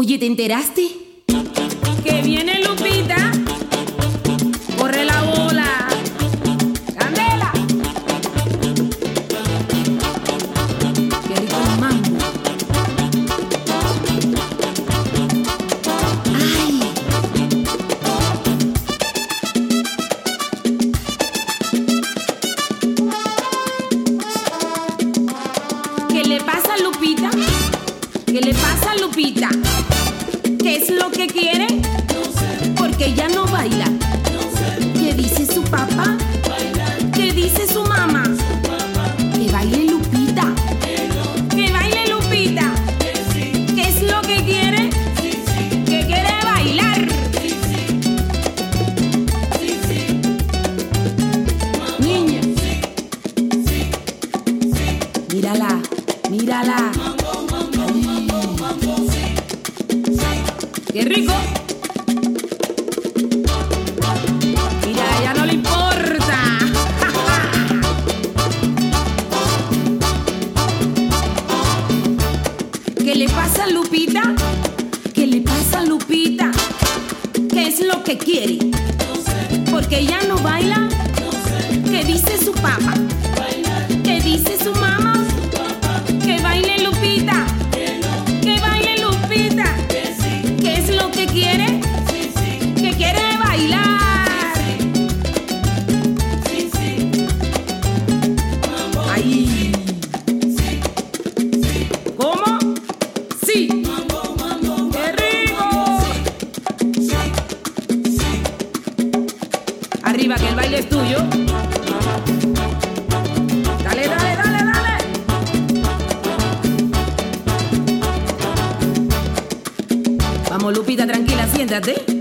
Oye, ¿te enteraste? Que viene Lupita. ¿Qué le pasa a Lupita? ¿Qué es lo que quiere? Porque ella no baila. ¿Qué dice su papá? ¿Qué dice su mamá? que baile Lupita. Que baile Lupita. ¿Qué es lo que quiere? Que quiere bailar. Niña. Mírala, mírala. ¡Qué rico! Mira, a ella no le importa. ¿Qué le pasa a Lupita? ¿Qué le pasa a Lupita? ¿Qué es lo que quiere? Porque ella no baila. ¿Qué dice su papá? Lupita, tranquila, siéntate.